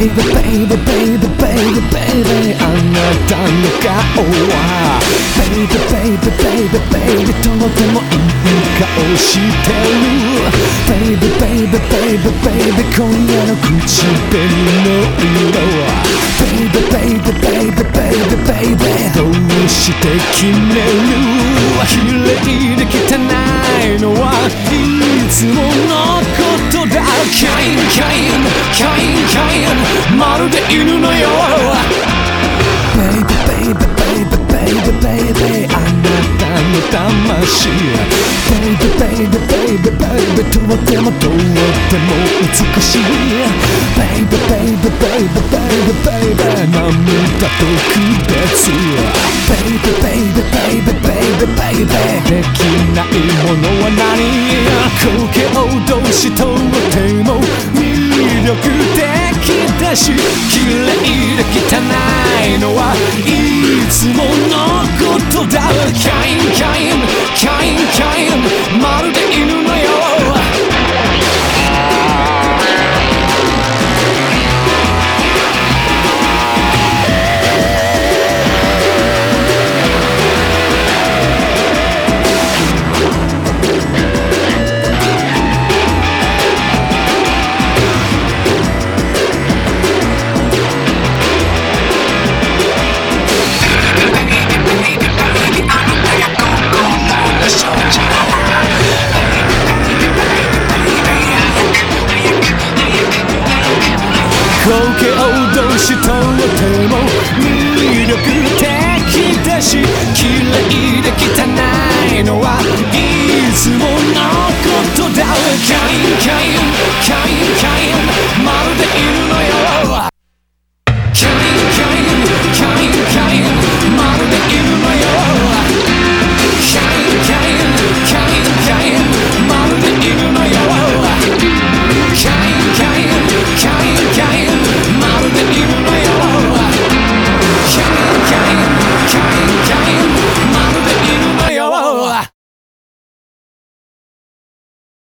Baby baby baby baby baby あなたの顔は Baby baby baby baby とてもいい顔してる Baby baby baby baby 今夜の唇の色は Baby baby baby baby baby どうして決める綺麗で汚いのはいつものキャインキャインまるで犬のよう Baby baby baby baby baby あなたの魂 Baby baby baby baby とてもとても美しい Baby baby baby baby baby 涙と区別 Baby baby baby baby baby できないものは何光景をどうしと许愿明日を手も